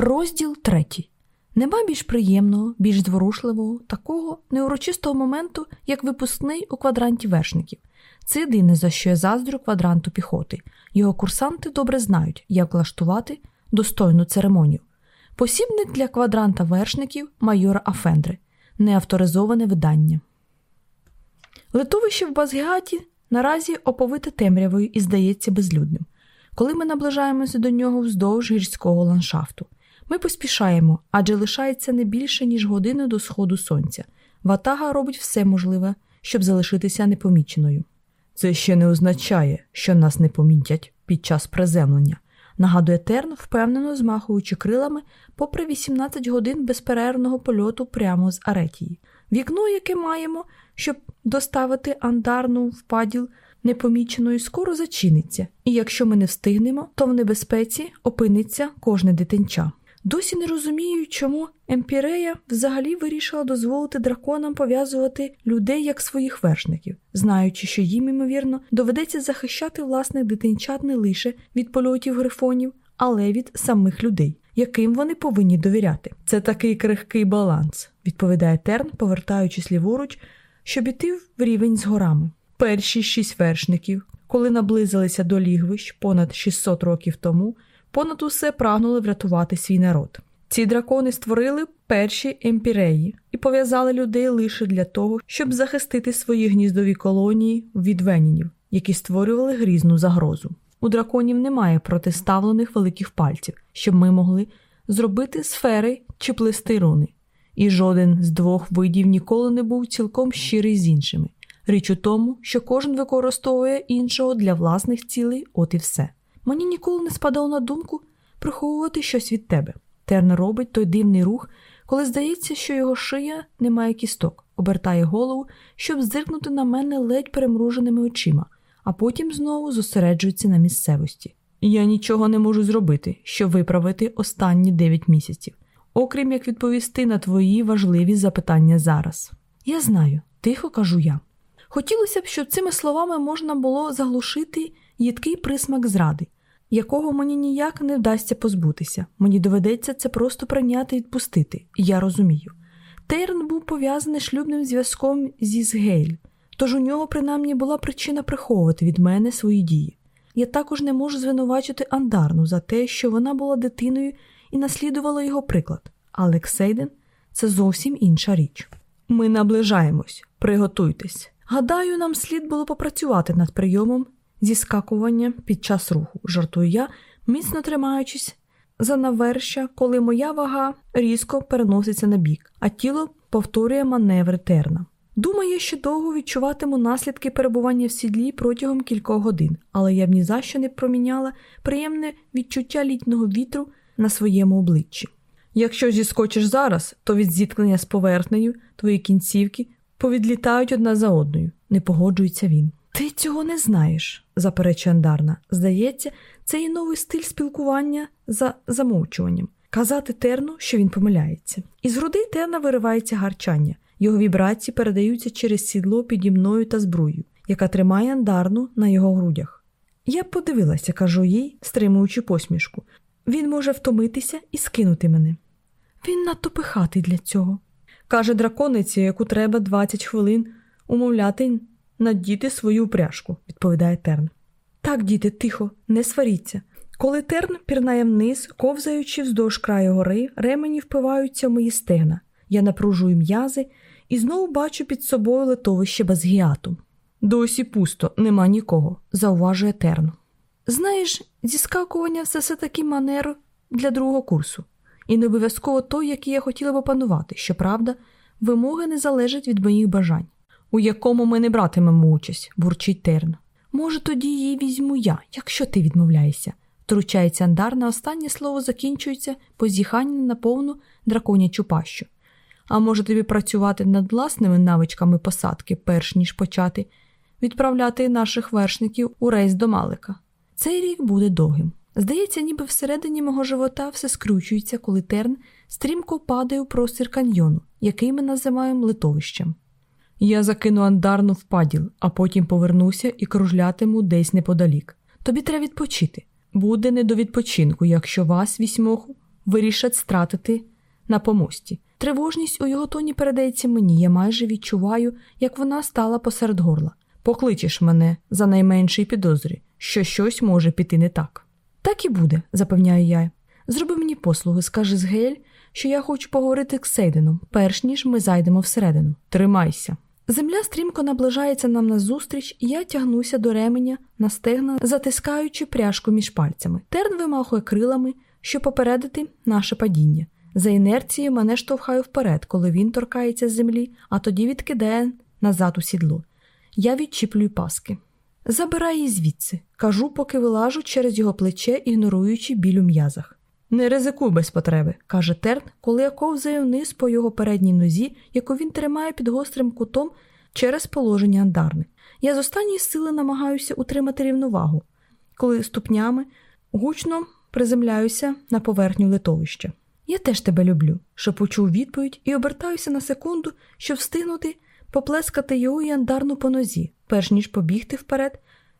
Розділ третій. Нема більш приємного, більш зворушливого, такого неурочистого моменту, як випускний у квадранті вершників. Це єдине, за що я заздрю квадранту піхоти. Його курсанти добре знають, як влаштувати достойну церемонію. Посібник для квадранта вершників майора Афендри, неавторизоване видання. Литовище в Базгіаті наразі оповите темрявою і здається безлюдним. Коли ми наближаємося до нього вздовж гірського ландшафту. Ми поспішаємо, адже лишається не більше, ніж година до сходу сонця. Ватага робить все можливе, щоб залишитися непоміченою. Це ще не означає, що нас не помітять під час приземлення, нагадує Терн, впевнено змахуючи крилами, попри 18 годин безперервного польоту прямо з Аретії. Вікно, яке маємо, щоб доставити андарну в паділ непоміченою, скоро зачиниться, і якщо ми не встигнемо, то в небезпеці опиниться кожне дитинча. Досі не розумію, чому Емпірея взагалі вирішила дозволити драконам пов'язувати людей як своїх вершників, знаючи, що їм, ймовірно, доведеться захищати власних дитинчат не лише від польотів грифонів, але від самих людей, яким вони повинні довіряти. Це такий крихкий баланс, відповідає Терн, повертаючись ліворуч, щоб іти в рівень з горами. Перші шість вершників, коли наблизилися до лігвищ понад 600 років тому понад усе прагнули врятувати свій народ. Ці дракони створили перші емпіреї і пов'язали людей лише для того, щоб захистити свої гніздові колонії від венінів, які створювали грізну загрозу. У драконів немає протиставлених великих пальців, щоб ми могли зробити сфери чи плести руни. І жоден з двох видів ніколи не був цілком щирий з іншими. Річ у тому, що кожен використовує іншого для власних цілей, от і все. Мені ніколи не спадало на думку приховувати щось від тебе. Терн робить той дивний рух, коли здається, що його шия не має кісток, обертає голову, щоб зиркнути на мене ледь перемруженими очима, а потім знову зосереджується на місцевості. Я нічого не можу зробити, щоб виправити останні дев'ять місяців, окрім як відповісти на твої важливі запитання зараз. Я знаю, тихо кажу я. Хотілося б, щоб цими словами можна було заглушити їдкий присмак зради, якого мені ніяк не вдасться позбутися. Мені доведеться це просто прийняти і відпустити, я розумію. Тейрн був пов'язаний шлюбним зв'язком зі Згейль, тож у нього принаймні була причина приховувати від мене свої дії. Я також не можу звинувачити Андарну за те, що вона була дитиною і наслідувала його приклад. Алекс Сейден це зовсім інша річ. Ми наближаємось, приготуйтесь. Гадаю, нам слід було попрацювати над прийомом зіскакування під час руху, жартую я, міцно тримаючись за навершя, коли моя вага різко переноситься на бік, а тіло повторює маневри терна. Думаю, що довго відчуватиму наслідки перебування в сідлі протягом кількох годин, але я б ні за що не проміняла приємне відчуття літнього вітру на своєму обличчі. Якщо зіскочиш зараз, то від зіткнення з поверхнею твої кінцівки повідлітають одна за одною, не погоджується він. Ти цього не знаєш, заперечує Андарна. Здається, це є новий стиль спілкування за замовчуванням. Казати терну, що він помиляється. Із груди терна виривається гарчання, його вібрації передаються через сідло піді мною та зброю, яка тримає андарну на його грудях. Я подивилася, кажу їй, стримуючи посмішку. Він може втомитися і скинути мене. Він надто пихатий для цього. Каже дракониці, яку треба 20 хвилин умовляти надіти свою упряжку, відповідає Терн. Так, діти, тихо, не сваріться. Коли терн пірнає вниз, ковзаючи вздовж краю гори, ремені впиваються в мої стегна. Я напружую м'язи і знову бачу під собою литовище Базгіату. Досі пусто, нема нікого, зауважує терн. Знаєш, зіскакування це все таки манер для другого курсу, і не обов'язково той, який я хотіла б опанувати. Щоправда, вимоги не залежать від моїх бажань у якому ми не братимемо участь, бурчить Терн. Може, тоді її візьму я, якщо ти відмовляєшся. Втручається Андар, на останнє слово закінчується позіхання на повну драконячу пащу. А може тобі працювати над власними навичками посадки, перш ніж почати, відправляти наших вершників у рейс до Малика. Цей рік буде довгим. Здається, ніби всередині мого живота все скручується, коли терн стрімко падає у простір каньйону, який ми називаємо литовищем. Я закину андарну в паділ, а потім повернуся і кружлятиму десь неподалік. Тобі треба відпочити. Буде не до відпочинку, якщо вас вісьмох вирішать стратити на помості. Тривожність у його тоні передається мені, я майже відчуваю, як вона стала посеред горла. Покличеш мене за найменший підозрі, що щось може піти не так. Так і буде, запевняю я. Зроби мені послуги, скажи з Гель, що я хочу поговорити з Сейденом, перш ніж ми зайдемо всередину. Тримайся. Земля стрімко наближається нам назустріч, і я тягнуся до ременя на стегна, затискаючи пряжку між пальцями. Терн вимахує крилами, щоб попередити наше падіння. За інерцією мене штовхає вперед, коли він торкається з землі, а тоді відкидає назад у сідло. Я відчіплюю паски. Забирай її звідси, кажу, поки вилажу через його плече, ігноруючи біль у м'язах. Не ризикуй без потреби, каже Терн, коли я ковзаю вниз по його передній нозі, яку він тримає під гострим кутом через положення андарни. Я з останньої сили намагаюся утримати рівновагу, коли ступнями гучно приземляюся на поверхню литовища. Я теж тебе люблю, шепочу відповідь і обертаюся на секунду, щоб встигнути поплескати його яндарну по нозі, перш ніж побігти вперед,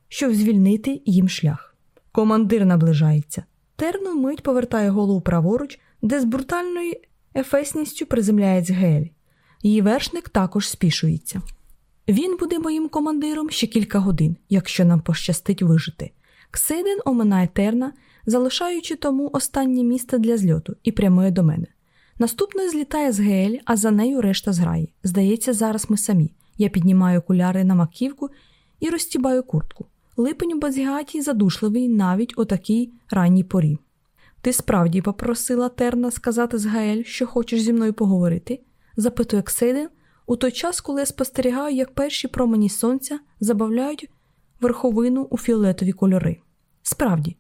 щоб звільнити їм шлях. Командир наближається. Терну мить повертає голову праворуч, де з брутальною ефесністю приземляється Гель. Її вершник також спішується. Він буде моїм командиром ще кілька годин, якщо нам пощастить вижити. Ксейден оминає терна, залишаючи тому останнє місце для зльоту, і прямує до мене. Наступною злітає з Гель, а за нею решта зграї. Здається, зараз ми самі. Я піднімаю окуляри на маківку і розтібаю куртку. Липень у Базігаті задушливий навіть у такій ранній порі. Ти справді попросила Терна сказати з Гаель, що хочеш зі мною поговорити? запитує Ксейден у той час, коли я спостерігаю, як перші промені сонця забавляють верховину у фіолетові кольори. Справді,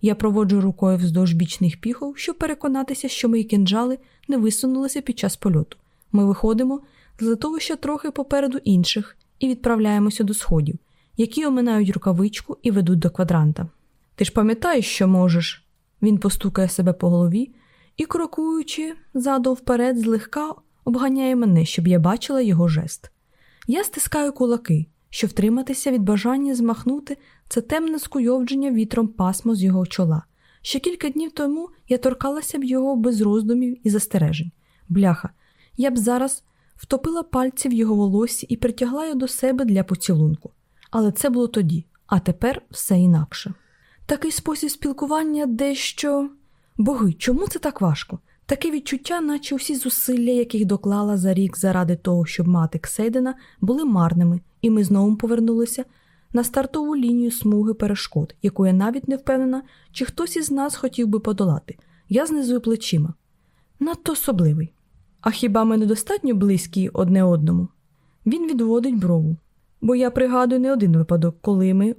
я проводжу рукою вздовж бічних піхов, щоб переконатися, що мої кинджали не висунулися під час польоту. Ми виходимо з литовища трохи попереду інших і відправляємося до сходів, які оминають рукавичку і ведуть до квадранта. Ти ж пам'ятаєш, що можеш? Він постукає себе по голові і, крокуючи задом вперед, злегка обганяє мене, щоб я бачила його жест. Я стискаю кулаки, щоб втриматися від бажання змахнути це темне скуйовдження вітром пасмо з його чола. Ще кілька днів тому я торкалася б його без роздумів і застережень. Бляха, я б зараз втопила пальці в його волосі і притягла його до себе для поцілунку. Але це було тоді, а тепер все інакше. Такий спосіб спілкування дещо. Боги, чому це так важко? Таке відчуття, наче усі зусилля, яких доклала за рік заради того, щоб мати Ксейдена, були марними, і ми знову повернулися на стартову лінію смуги перешкод, яку я навіть не впевнена, чи хтось із нас хотів би подолати. Я знизую плечима. Надто особливий. А хіба ми недостатньо близькі одне одному? Він відводить брову, бо я пригадую не один випадок, коли ми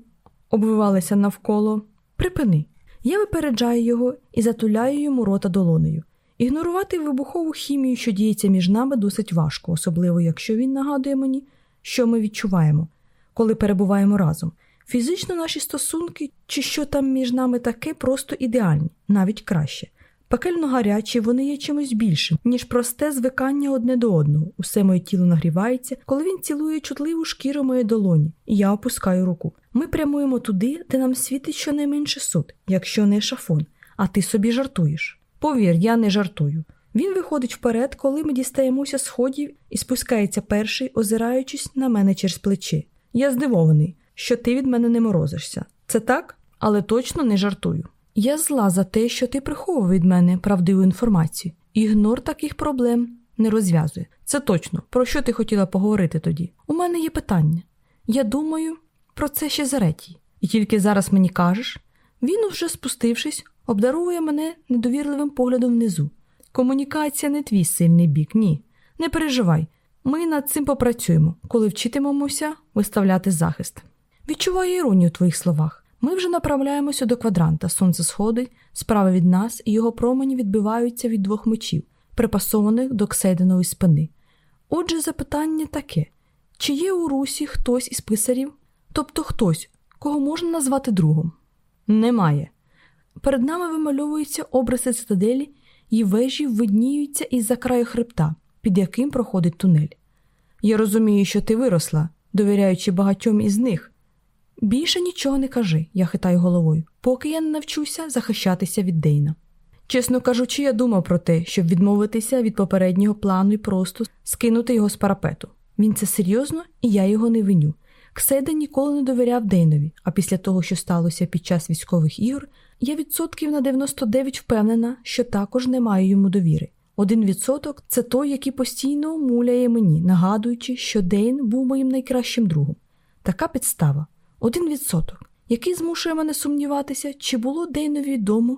обвивалися навколо. Припини. Я випереджаю його і затуляю йому рота долонею. Ігнорувати вибухову хімію, що діється між нами, досить важко, особливо якщо він нагадує мені, що ми відчуваємо, коли перебуваємо разом. Фізично наші стосунки, чи що там між нами таке, просто ідеальні, навіть краще. Пекельно гарячі, вони є чимось більшим, ніж просте звикання одне до одного. Усе моє тіло нагрівається, коли він цілує чутливу шкіру моєї долоні, і я опускаю руку. Ми прямуємо туди, де нам світить щонайменше суд, якщо не шафон, а ти собі жартуєш. Повір, я не жартую. Він виходить вперед, коли ми дістаємося сходів і спускається перший, озираючись на мене через плечі. Я здивований, що ти від мене не морозишся. Це так, але точно не жартую. Я зла за те, що ти приховував від мене правдиву інформацію. Ігнор таких проблем не розв'язує. Це точно. Про що ти хотіла поговорити тоді? У мене є питання. Я думаю про це ще заретій. І тільки зараз мені кажеш, він, уже спустившись, обдарує мене недовірливим поглядом внизу. Комунікація не твій сильний бік, ні. Не переживай. Ми над цим попрацюємо, коли вчитимемося виставляти захист. Відчуваю іронію в твоїх словах. Ми вже направляємося до квадранта, сонце сходить справа від нас, і його промені відбиваються від двох мечів, припасованих до Ксейденової спини. Отже, запитання таке: чи є у Русі хтось із писарів, тобто хтось, кого можна назвати другом? Немає. Перед нами вимальовуються образи цитаделі, і вежі видніються із-за краю хребта, під яким проходить тунель. Я розумію, що ти виросла, довіряючи багатьом із них. Більше нічого не кажи, я хитаю головою, поки я не навчуся захищатися від Дейна. Чесно кажучи, я думав про те, щоб відмовитися від попереднього плану і просто скинути його з парапету. Він це серйозно, і я його не виню. Кседен ніколи не довіряв Дейнові, а після того, що сталося під час військових ігор, я відсотків на 99 впевнена, що також не маю йому довіри. Один відсоток це той, який постійно муляє мені, нагадуючи, що Дейн був моїм найкращим другом. Така підстава. Один відсоток, який змушує мене сумніватися, чи було Дейнові відомо,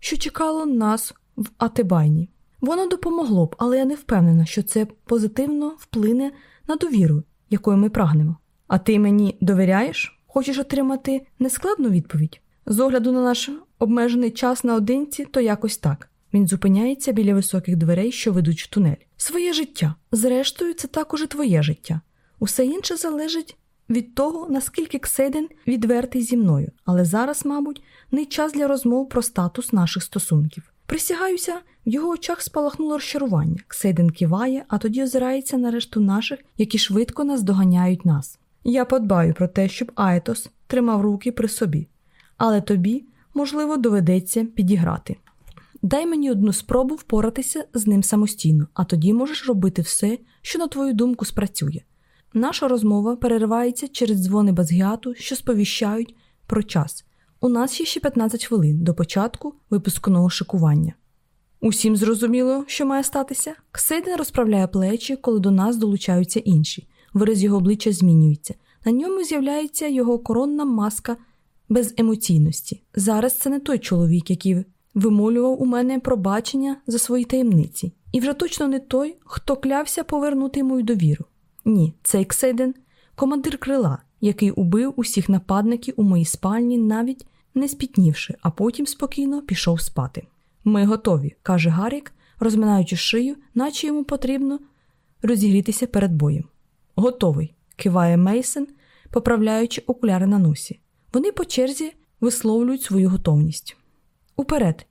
що чекало нас в Атебайні. Воно допомогло б, але я не впевнена, що це позитивно вплине на довіру, якою ми прагнемо. А ти мені довіряєш? Хочеш отримати нескладну відповідь? З огляду на наш обмежений час наодинці, то якось так. Він зупиняється біля високих дверей, що ведуть в тунель. Своє життя. Зрештою, це також і твоє життя. Усе інше залежить від того, наскільки Ксейден відвертий зі мною, але зараз, мабуть, не час для розмов про статус наших стосунків. Присягаюся, в його очах спалахнуло розчарування. Ксейден киває, а тоді озирається на решту наших, які швидко наздоганяють нас. Я подбаю про те, щоб Аетос тримав руки при собі, але тобі, можливо, доведеться підіграти. Дай мені одну спробу впоратися з ним самостійно, а тоді можеш робити все, що, на твою думку, спрацює. Наша розмова переривається через дзвони Базгіату, що сповіщають про час. У нас є ще 15 хвилин до початку випускного шикування. Усім зрозуміло, що має статися. Ксейден розправляє плечі, коли до нас долучаються інші. Вираз його обличчя змінюється. На ньому з'являється його коронна маска без емоційності. Зараз це не той чоловік, який вимолював у мене пробачення за свої таємниці, і вже точно не той, хто клявся повернути мою довіру. Ні, цей Ксейден командир крила, який убив усіх нападників у моїй спальні, навіть не спітнівши, а потім спокійно пішов спати. Ми готові, каже Гарік, розминаючи шию, наче йому потрібно розігрітися перед боєм. Готовий, киває Мейсон, поправляючи окуляри на носі. Вони по черзі висловлюють свою готовність. Уперед,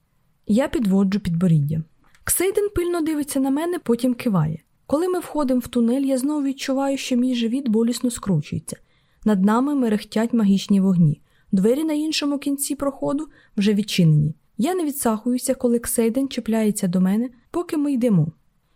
я підводжу підборіддя. Ксейден пильно дивиться на мене, потім киває. Коли ми входимо в тунель, я знову відчуваю, що мій живіт болісно скручується. Над нами мерехтять магічні вогні. Двері на іншому кінці проходу вже відчинені. Я не відсахуюся, коли Ксейден чіпляється до мене, поки ми йдемо.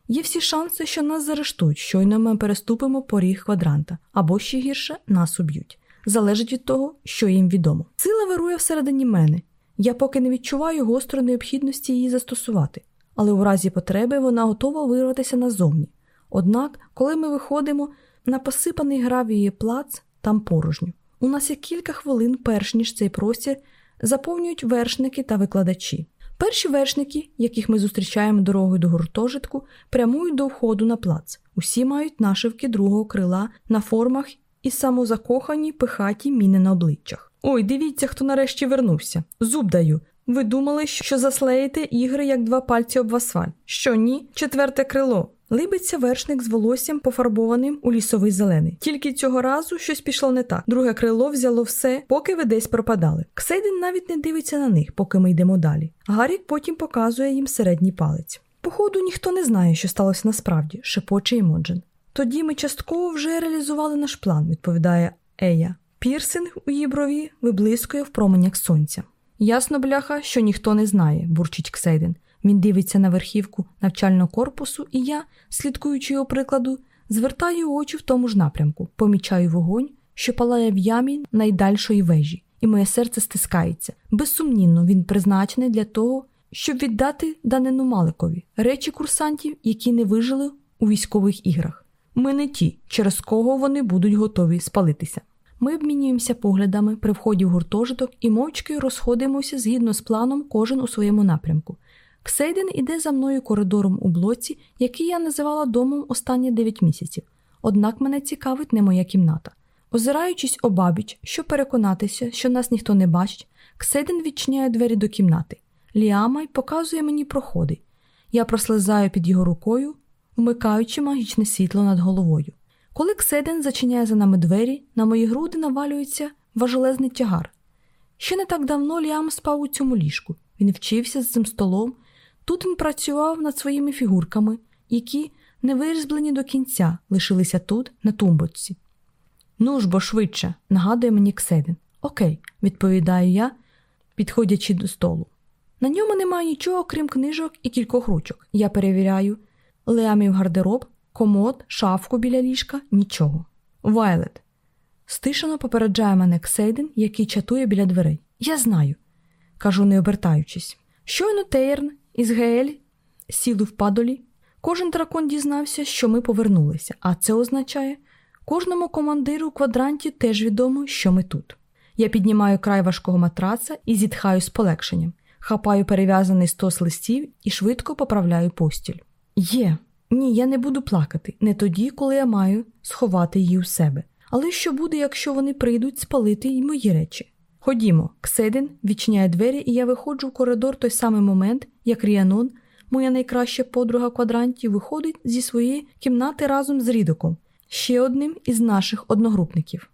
Є всі шанси, що нас заарештують, щойно ми переступимо поріг квадранта, або ще гірше нас уб'ють. Залежить від того, що їм відомо. Сила вирує всередині мене. Я поки не відчуваю гострої необхідності її застосувати, але у разі потреби вона готова вирватися назовні. Однак, коли ми виходимо на посипаний гравією плац, там порожньо. У нас є кілька хвилин, перш ніж цей простір заповнюють вершники та викладачі. Перші вершники, яких ми зустрічаємо дорогою до гуртожитку, прямують до входу на плац. Усі мають нашивки другого крила на формах і самозакохані пихаті міни на обличчях. Ой, дивіться, хто нарешті вернувся. Зуб даю. Ви думали, що заслеїте ігри як два пальці об асфальт? Що ні? Четверте крило. Либиться вершник з волоссям, пофарбованим у лісовий зелений. Тільки цього разу щось пішло не так. Друге крило взяло все, поки ви десь пропадали. Ксейден навіть не дивиться на них, поки ми йдемо далі. Гарік потім показує їм середній палець. Походу, ніхто не знає, що сталося насправді, шепоче Імоджен. Тоді ми частково вже реалізували наш план, відповідає Ея. Пірсинг у її брові виблискує в променях сонця. Ясно, бляха, що ніхто не знає, бурчить Ксейден. Він дивиться на верхівку навчального корпусу, і я, слідкуючи його прикладу, звертаю очі в тому ж напрямку, помічаю вогонь, що палає в ямі найдальшої вежі, і моє серце стискається. Безсумнівно, він призначений для того, щоб віддати данину Маликові речі курсантів, які не вижили у військових іграх. Ми не ті, через кого вони будуть готові спалитися. Ми обмінюємося поглядами при вході в гуртожиток і мовчки розходимося згідно з планом, кожен у своєму напрямку. Ксейден іде за мною коридором у блоці, який я називала домом останні 9 місяців, однак мене цікавить не моя кімната. Озираючись обабіч, щоб переконатися, що нас ніхто не бачить, Ксейден відчиняє двері до кімнати. Ліамай показує мені проходи. Я прослизаю під його рукою, вмикаючи магічне світло над головою. Коли Кседен зачиняє за нами двері, на мої груди навалюється важелезний тягар. Ще не так давно Ліам спав у цьому ліжку. Він вчився з цим столом. Тут він працював над своїми фігурками, які, не вирізблені до кінця, лишилися тут, на тумбочці. Ну ж бо швидше, нагадує мені Кседен. Окей, відповідаю я, підходячи до столу. На ньому немає нічого, крім книжок і кількох ручок. Я перевіряю Леамів гардероб, комод, шафку біля ліжка, нічого. Вайлет. Стишено попереджає мене Ксейден, який чатує біля дверей. Я знаю, кажу, не обертаючись. Щойно Тейрн із Геель сіли в падолі. Кожен дракон дізнався, що ми повернулися, а це означає, кожному командиру у квадранті теж відомо, що ми тут. Я піднімаю край важкого матраца і зітхаю з полегшенням, хапаю перев'язаний стос листів і швидко поправляю постіль. Є, ні, я не буду плакати, не тоді, коли я маю сховати її у себе. Але що буде, якщо вони прийдуть спалити й мої речі? Ходімо, Кседин відчиняє двері, і я виходжу в коридор той самий момент, як Ріанон, моя найкраща подруга квадранті, виходить зі своєї кімнати разом з Рідоком, ще одним із наших одногрупників.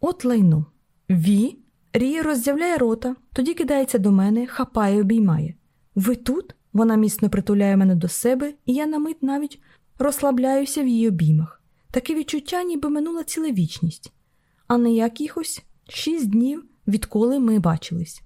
От лайно. Ві. Рія роздявляє рота, тоді кидається до мене, хапає обіймає. Ви тут? Вона міцно притуляє мене до себе, і я на мить навіть розслабляюся в її обіймах. Таке відчуття, ніби минула ціла вічність, а не якихось шість днів, відколи ми бачились.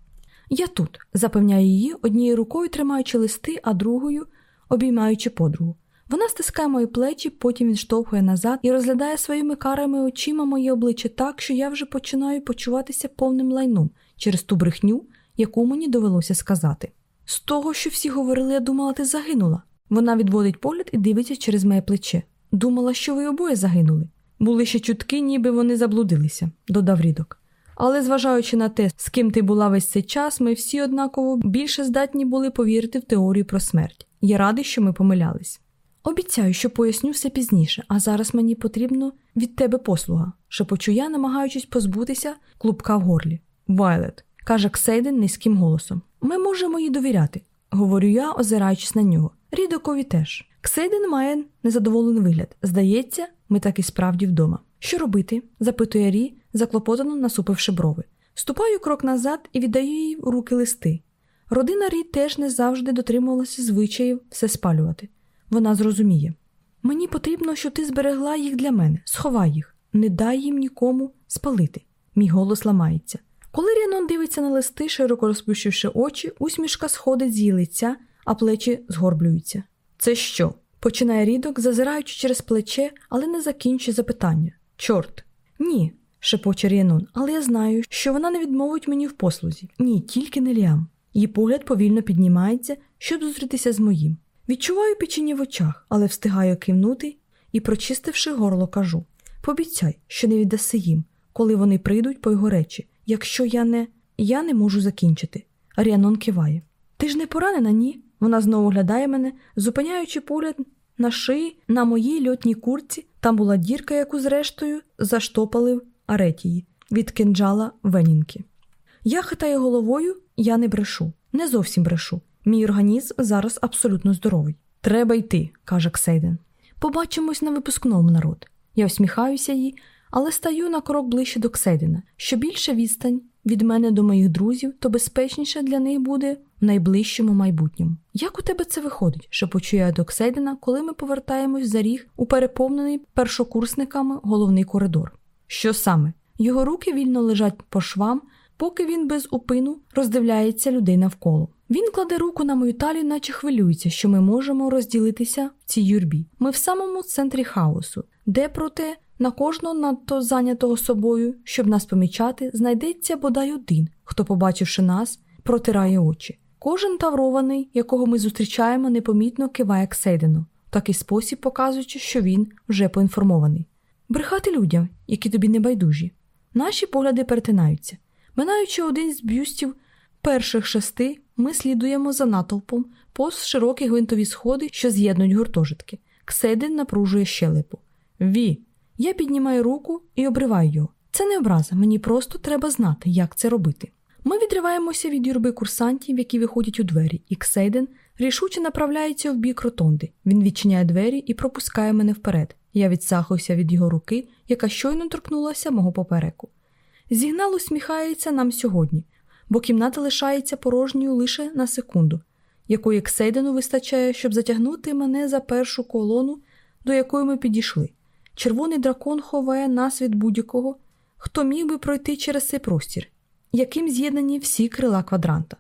Я тут, запевняю її, однією рукою тримаючи листи, а другою обіймаючи подругу. Вона стискає мої плечі, потім відштовхує назад і розглядає своїми карами очима моє обличчя так, що я вже починаю почуватися повним лайном через ту брехню, яку мені довелося сказати. З того, що всі говорили, я думала, ти загинула. Вона відводить погляд і дивиться через моє плече. Думала, що ви обоє загинули. Були ще чутки, ніби вони заблудилися, додав рідок. Але зважаючи на те, з ким ти була весь цей час, ми всі однаково більше здатні були повірити в теорію про смерть. Я радий, що ми помилялись. Обіцяю, що поясню все пізніше, а зараз мені потрібно від тебе послуга, шепочу я, намагаючись позбутися клубка в горлі. Вайлет, каже Ксейден низьким голосом. Ми можемо їй довіряти, говорю я, озираючись на нього. Рідокові теж. Ксейден має незадоволений вигляд. Здається, ми так і справді вдома. Що робити? запитує Рі, заклопотано насупивши брови. Ступаю крок назад і віддаю їй в руки листи. Родина Рі теж не завжди дотримувалася звичаїв все спалювати. Вона зрозуміє. Мені потрібно, щоб ти зберегла їх для мене, сховай їх, не дай їм нікому спалити. Мій голос ламається. Коли Ріанон дивиться на листи, широко розплющивши очі, усмішка сходить з її лиця, а плечі згорблюються. Це що? починає рідок, зазираючи через плече, але не закінчує запитання. Чорт. Ні, шепоче Ріанон, але я знаю, що вона не відмовить мені в послузі. Ні, тільки не Ліам. Її погляд повільно піднімається, щоб зустрітися з моїм. Відчуваю печіння в очах, але встигаю кивнути і, прочистивши горло, кажу Пообіцяй, що не віддаси їм, коли вони прийдуть по його речі. Якщо я не. Я не можу закінчити. Ріанон киває. Ти ж не поранена, ні? Вона знову глядає мене, зупиняючи погляд на шиї, на моїй льотній курці. Там була дірка, яку, зрештою, заштопали в аретії від кинджала Венінки. Я хитаю головою, я не брешу, не зовсім брешу. Мій організм зараз абсолютно здоровий. Треба йти, каже Ксейден. Побачимось на випускному народ. Я усміхаюся їй, але стаю на крок ближче до Ксейдена. Що більше відстань від мене до моїх друзів, то безпечніше для них буде найближчому майбутньому. Як у тебе це виходить? шепочу я Адоксейдена, коли ми повертаємось за ріг у переповнений першокурсниками головний коридор. Що саме? Його руки вільно лежать по швам, поки він без упину роздивляється людей навколо. Він кладе руку на мою талію, наче хвилюється, що ми можемо розділитися в цій юрбі. Ми в самому центрі хаосу, де проте на кожного надто зайнятого собою, щоб нас помічати, знайдеться бодай один, хто, побачивши нас, протирає очі. Кожен таврований, якого ми зустрічаємо, непомітно киває к в такий спосіб показуючи, що він вже поінформований. Брехати людям, які тобі не байдужі. Наші погляди перетинаються. Минаючи один з бюстів перших шести, ми слідуємо за натовпом повз широкі гвинтові сходи, що з'єднують гуртожитки. Кседин напружує щелепу. Ві. Я піднімаю руку і обриваю його. Це не образа, мені просто треба знати, як це робити. Ми відриваємося від юрби курсантів, які виходять у двері, і Ксейден рішуче направляється в бік ротонди. Він відчиняє двері і пропускає мене вперед. Я відсахуюся від його руки, яка щойно торкнулася мого попереку. Зігнал усміхається нам сьогодні, бо кімната лишається порожньою лише на секунду, якої Ксейдену вистачає, щоб затягнути мене за першу колону, до якої ми підійшли. Червоний дракон ховає нас від будь-якого, хто міг би пройти через цей простір, яким з'єднані всі крила квадранта.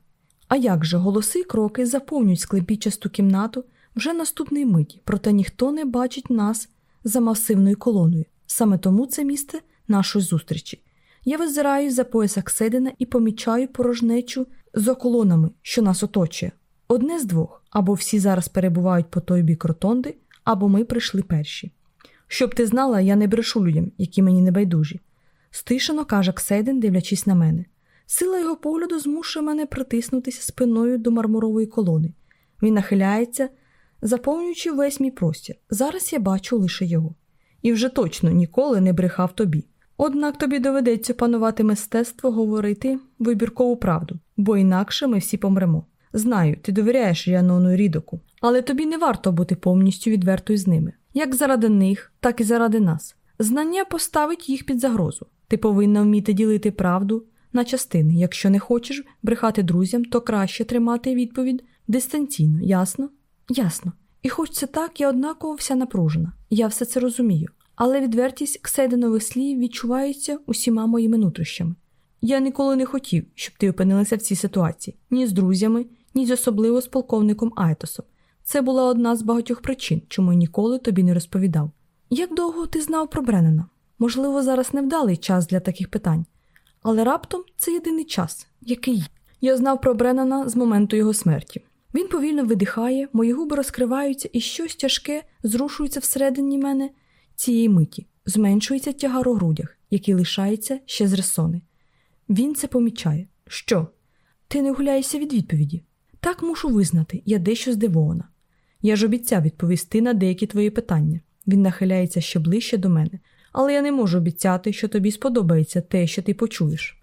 А як же голоси й кроки заповнюють склепічасту кімнату вже наступний миті, проте ніхто не бачить нас за масивною колоною. Саме тому це місце нашої зустрічі. Я визираю за пояса Кседина і помічаю порожнечу з околонами, що нас оточує. Одне з двох або всі зараз перебувають по той бік ротонди, або ми прийшли перші. Щоб ти знала, я не брешу людям, які мені не байдужі. Стишено каже Кседин, дивлячись на мене. Сила його погляду змушує мене притиснутися спиною до мармурової колони. Він нахиляється, заповнюючи весь мій простір. Зараз я бачу лише його. І вже точно ніколи не брехав тобі. Однак тобі доведеться панувати мистецтво говорити вибіркову правду, бо інакше ми всі помремо. Знаю, ти довіряєш Янону Рідоку, але тобі не варто бути повністю відвертою з ними, як заради них, так і заради нас. Знання поставить їх під загрозу. Ти повинна вміти ділити правду на частини. Якщо не хочеш брехати друзям, то краще тримати відповідь дистанційно, ясно? Ясно. І хоч це так, я однаково вся напружена. Я все це розумію. Але відвертість ксединових слів відчувається усіма моїми нутрищами. Я ніколи не хотів, щоб ти опинилася в цій ситуації ні з друзями, ні з особливо з полковником Айтосом. Це була одна з багатьох причин, чому я ніколи тобі не розповідав. Як довго ти знав про Бреннена? Можливо, зараз невдалий час для таких питань, але раптом це єдиний час, який я знав про Бреннана з моменту його смерті. Він повільно видихає, мої губи розкриваються, і щось тяжке зрушується всередині мене цієї миті, зменшується тягар у грудях, який лишається ще з ресони. Він це помічає. Що? Ти не гуляєшся від відповіді. Так мушу визнати, я дещо здивована. Я ж обіцяв відповісти на деякі твої питання. Він нахиляється ще ближче до мене, але я не можу обіцяти, що тобі сподобається те, що ти почуєш.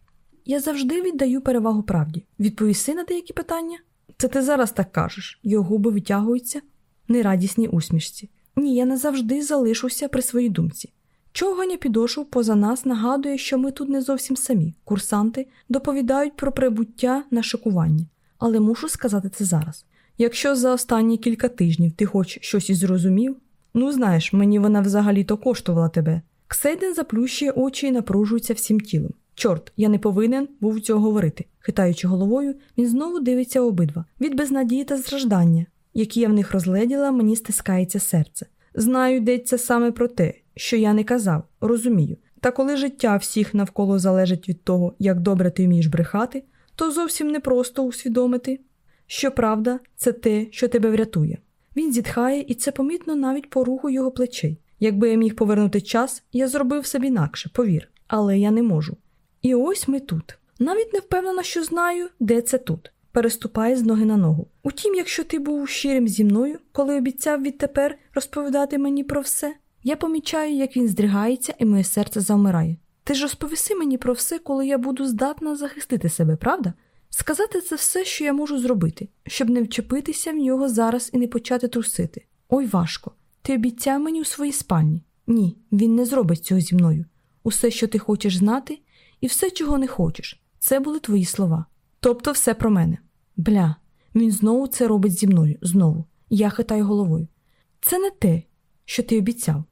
Я завжди віддаю перевагу правді. Відповіси на деякі питання? Це ти зараз так кажеш, його губи витягуються нерадісній усмішці. Ні, я не завжди залишуся при своїй думці. Човгання підошов поза нас нагадує, що ми тут не зовсім самі. Курсанти доповідають про прибуття на шокування, але мушу сказати це зараз. Якщо за останні кілька тижнів ти хоч щось і зрозумів, ну знаєш, мені вона взагалі-то коштувала тебе. Ксейден заплющує очі і напружується всім тілом. Чорт, я не повинен був цього говорити. Хитаючи головою, він знову дивиться обидва від безнадії та страждання, які я в них розгледіла, мені стискається серце. Знаю, йдеться саме про те, що я не казав, розумію. Та коли життя всіх навколо залежить від того, як добре ти вмієш брехати, то зовсім непросто усвідомити, що правда це те, що тебе врятує. Він зітхає, і це помітно навіть по руху його плечей. Якби я міг повернути час, я зробив собі інакше, повір, але я не можу. І ось ми тут. Навіть не впевнена, що знаю, де це тут. Переступає з ноги на ногу. Утім, якщо ти був щирим зі мною, коли обіцяв відтепер розповідати мені про все, я помічаю, як він здригається, і моє серце завмирає. Ти ж розповіси мені про все, коли я буду здатна захистити себе, правда? Сказати це все, що я можу зробити, щоб не вчепитися в нього зараз і не почати трусити. Ой, важко. Ти обіцяв мені у своїй спальні. Ні, він не зробить цього зі мною. Усе, що ти хочеш знати, і все, чого не хочеш. Це були твої слова. Тобто все про мене. Бля, він знову це робить зі мною, знову. Я хитаю головою. Це не те, що ти обіцяв.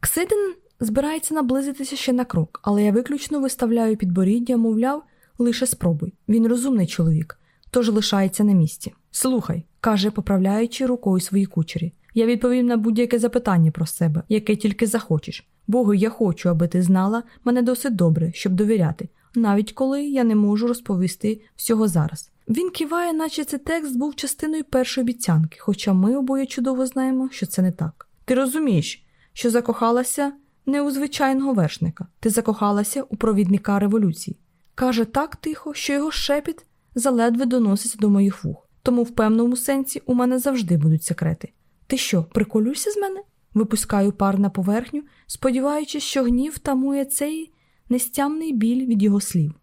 Ксидин збирається наблизитися ще на крок, але я виключно виставляю підборіддя, мовляв, лише спробуй. Він розумний чоловік, тож лишається на місці. Слухай, каже, поправляючи рукою свої кучері. Я відповім на будь-яке запитання про себе, яке тільки захочеш. Богу, я хочу, аби ти знала мене досить добре, щоб довіряти, навіть коли я не можу розповісти всього зараз. Він киває, наче цей текст був частиною першої обіцянки, хоча ми обоє чудово знаємо, що це не так. Ти розумієш, що закохалася не у звичайного вершника, ти закохалася у провідника революції. Каже так тихо, що його шепіт заледве доноситься до моїх вух, тому в певному сенсі у мене завжди будуть секрети. Ти що, приколюйся з мене? Випускаю пар на поверхню, сподіваючись, що гнів тамує цей нестямний біль від його слів.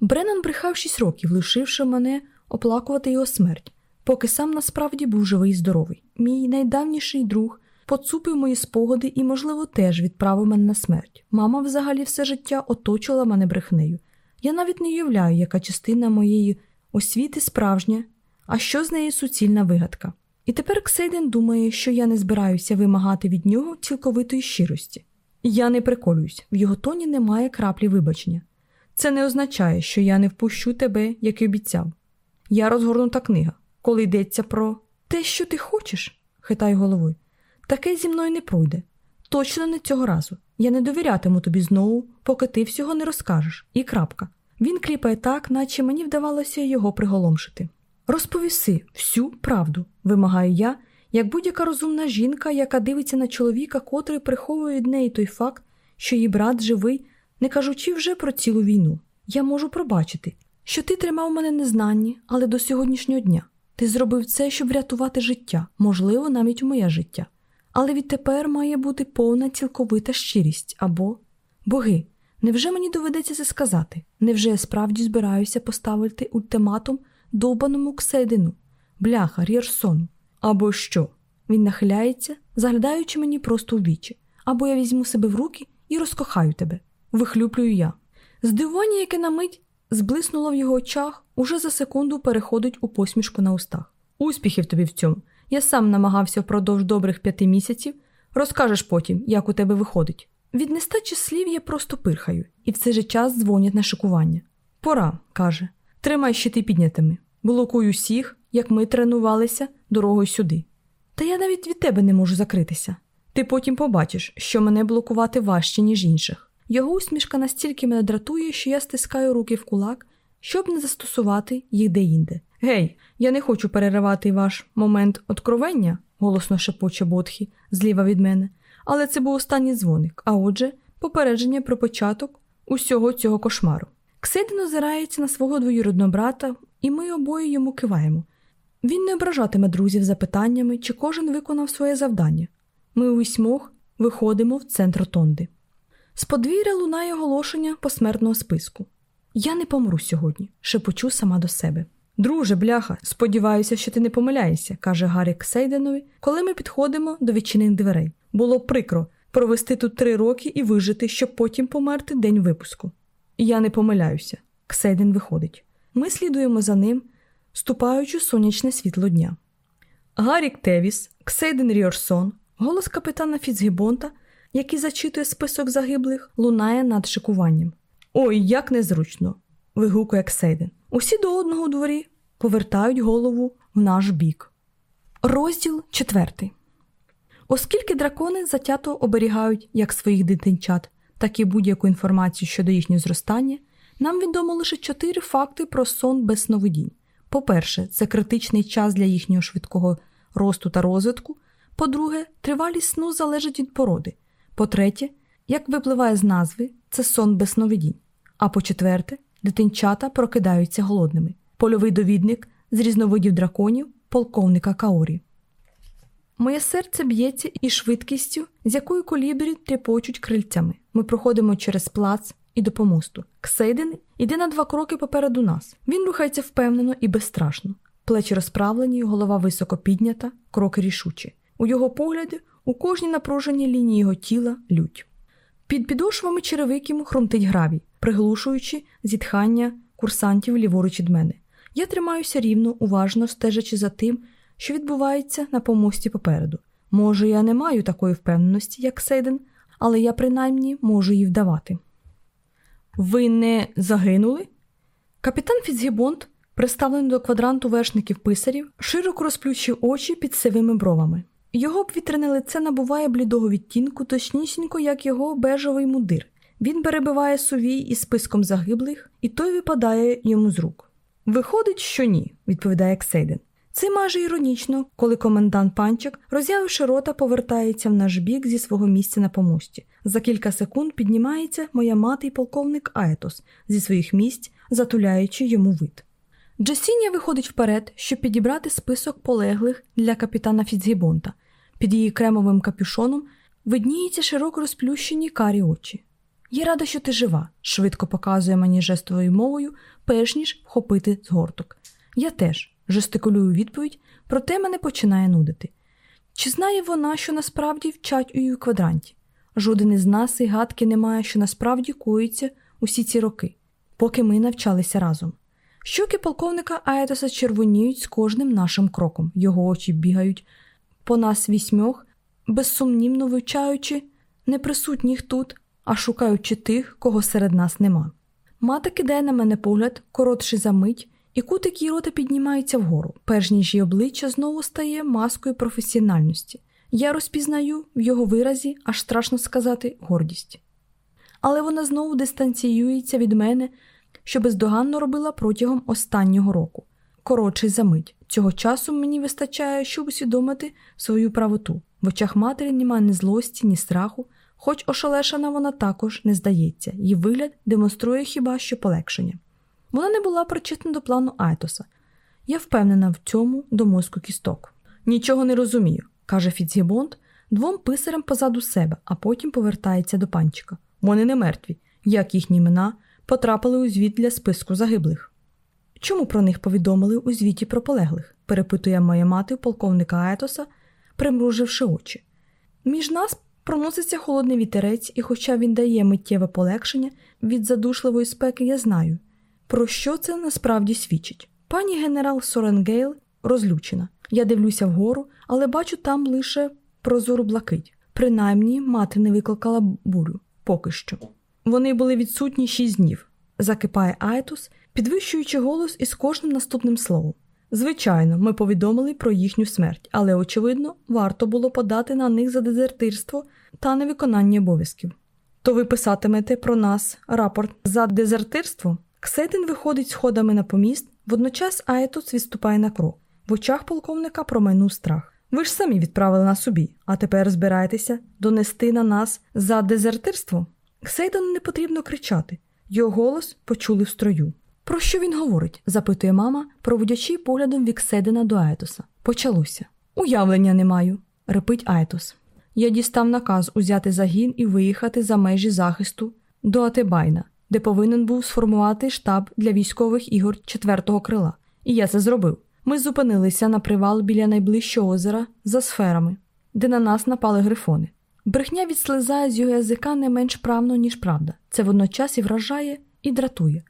Бреннан брехав шість років, лишивши мене оплакувати його смерть, поки сам насправді був живий і здоровий. Мій найдавніший друг поцупив мої спогади і, можливо, теж відправив мене на смерть. Мама взагалі все життя оточила мене брехнею. Я навіть не уявляю, яка частина моєї освіти справжня, а що з неї суцільна вигадка. І тепер Ксейден думає, що я не збираюся вимагати від нього цілковитої щирості. Я не приколююсь, в його тоні немає краплі вибачення. Це не означає, що я не впущу тебе, як і обіцяв. Я розгорнута книга, коли йдеться про те, що ти хочеш, хитаю головою. Таке зі мною не пройде. Точно не цього разу. Я не довірятиму тобі знову, поки ти всього не розкажеш. І крапка. Він кліпає так, наче мені вдавалося його приголомшити. Розповіси всю правду, вимагаю я, як будь-яка розумна жінка, яка дивиться на чоловіка, котрий приховує від неї той факт, що її брат живий, не кажучи вже про цілу війну. Я можу пробачити, що ти тримав мене незнанні, але до сьогоднішнього дня. Ти зробив це, щоб врятувати життя, можливо, навіть моє життя. Але відтепер має бути повна цілковита щирість або боги. Невже мені доведеться це сказати? Невже я справді збираюся поставити ультиматум довбаному кседину, бляха, Рірсону? Або що? Він нахиляється, заглядаючи мені просто у вічі, або я візьму себе в руки і розкохаю тебе, вихлюплюю я. Здивування, яке на мить зблиснуло в його очах, уже за секунду переходить у посмішку на устах. Успіхів тобі в цьому. Я сам намагався впродовж добрих п'яти місяців, розкажеш потім, як у тебе виходить. Від нестачі слів я просто пирхаю, і в цей же час дзвонять на шикування. Пора, каже, тримай щити піднятими, блокуй усіх, як ми тренувалися дорогою сюди. Та я навіть від тебе не можу закритися. Ти потім побачиш, що мене блокувати важче, ніж інших. Його усмішка настільки мене дратує, що я стискаю руки в кулак, щоб не застосувати їх деінде. Гей, я не хочу переривати ваш момент откровення, голосно шепоче Ботхі, зліва від мене, але це був останній дзвоник, а отже, попередження про початок усього цього кошмару. Кседин озирається на свого двоюродного брата, і ми обоє йому киваємо. Він не ображатиме друзів запитаннями, чи кожен виконав своє завдання. Ми у вісьмох виходимо в центр Тонди. З подвір'я лунає оголошення посмертного списку. Я не помру сьогодні, шепочу сама до себе. Друже, бляха, сподіваюся, що ти не помиляєшся, каже Гаррі Сейденові, коли ми підходимо до відчинених дверей. Було прикро провести тут три роки і вижити, щоб потім померти день випуску. Я не помиляюся. Ксейден виходить. Ми слідуємо за ним, ступаючи сонячне світло дня. Гаррік Тевіс, Ксейден Ріорсон, голос капітана Фіцгібонта, який зачитує список загиблих, лунає над шикуванням. Ой, як незручно! вигукує Ксейден. Усі до одного у дворі повертають голову в наш бік. Розділ четвертий. Оскільки дракони затято оберігають як своїх дитинчат, так і будь-яку інформацію щодо їхнього зростання, нам відомо лише чотири факти про сон без сновидінь. По-перше, це критичний час для їхнього швидкого росту та розвитку. По-друге, тривалість сну залежить від породи. По-третє, як випливає з назви, це сон без сновидінь. А по-четверте, дитинчата прокидаються голодними. Польовий довідник з різновидів драконів, полковника Каорі. Моє серце б'ється із швидкістю, з якою колібрі тріпочуть крильцями. Ми проходимо через плац і до помосту. Ксейден іде на два кроки попереду нас. Він рухається впевнено і безстрашно. Плечі розправлені, голова високо піднята, кроки рішучі. У його погляді у кожній напруженій лінії його тіла лють. Під підошвами черевиків хрумтить гравій, приглушуючи зітхання курсантів ліворуч від мене. Я тримаюся рівно, уважно стежачи за тим, що відбувається на помості попереду. Може, я не маю такої впевненості, як Сейден, але я принаймні можу її вдавати. Ви не загинули? Капітан Фіцгібонд, приставлений до квадранту вершників писарів, широко розплющив очі під сивими бровами. Його обвітрене лице набуває блідого відтінку, точнісінько, як його бежовий мудир. Він перебиває сувій із списком загиблих, і той випадає йому з рук. Виходить, що ні, відповідає Ксейден. Це майже іронічно, коли комендант панчик, роз'явивши рота, повертається в наш бік зі свого місця на помості. За кілька секунд піднімається моя мати і полковник Аетос зі своїх місць, затуляючи йому вид. Джасіння виходить вперед, щоб підібрати список полеглих для капітана Фіцгібонта. Під її кремовим капюшоном видніються широко розплющені карі очі. Я рада, що ти жива, швидко показує мені жестовою мовою, перш ніж вхопити згорток. Я теж жестикулюю відповідь, проте мене починає нудити. Чи знає вона, що насправді вчать у її квадранті? Жоден із нас і гадки не має, що насправді коїться усі ці роки, поки ми навчалися разом. Щоки полковника Аетоса червоніють з кожним нашим кроком, його очі бігають по нас вісьмьох, безсумнівно вивчаючи неприсутніх тут, а шукаючи тих, кого серед нас нема. Мати кидає на мене погляд, коротший за мить, і кутик її рота піднімається вгору, перш ніж її обличчя знову стає маскою професіональності. Я розпізнаю в його виразі, аж страшно сказати, гордість. Але вона знову дистанціюється від мене, що бездоганно робила протягом останнього року. Коротший за мить. Цього часу мені вистачає, щоб усвідомити свою правоту. В очах матері немає ні злості, ні страху, хоч ошалешана вона також не здається, її вигляд демонструє хіба що полегшення. Вона не була причетна до плану Айтоса. Я впевнена в цьому до мозку кісток. Нічого не розумію, каже Фіцгібонд двом писарям позаду себе, а потім повертається до панчика. Вони не мертві, як їхні імена потрапили у звіт для списку загиблих. Чому про них повідомили у звіті про полеглих? перепитує моя мати полковника Айтоса, примруживши очі. Між нас проноситься холодний вітерець, і, хоча він дає миттєве полегшення від задушливої спеки, я знаю, про що це насправді свідчить. Пані генерал Соренгейл розлючена. Я дивлюся вгору, але бачу там лише прозору блакить. Принаймні, мати не викликала бурю поки що. Вони були відсутні шість днів, закипає Айтус, підвищуючи голос із кожним наступним словом. Звичайно, ми повідомили про їхню смерть, але, очевидно, варто було подати на них за дезертирство та невиконання обов'язків. То ви писатимете про нас рапорт за дезертирство? Кседин виходить сходами на поміст, водночас Айтус відступає на крок. В очах полковника промайнув страх. Ви ж самі відправили нас собі, а тепер збираєтеся донести на нас за дезертирство? Ксейдону не потрібно кричати. Його голос почули в строю. Про що він говорить? запитує мама, проводячи поглядом Вікседина до Айтоса. Почалося. Уявлення не маю, репить Айтос. Я дістав наказ узяти загін і виїхати за межі захисту до Атебайна, де повинен був сформувати штаб для військових ігор четвертого крила. І я це зробив. Ми зупинилися на привал біля найближчого озера за сферами, де на нас напали грифони. Брехня відслизає з його язика не менш правно, ніж правда. Це водночас і вражає і дратує,